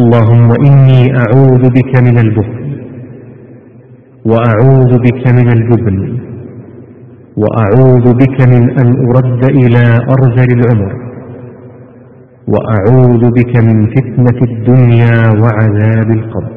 اللهم إني أعوذ بك من البخل وأعوذ بك من الجبن وأعوذ بك من أن أرد إلى أرذل العمر وأعوذ بك من فتنة الدنيا وعذاب القبر.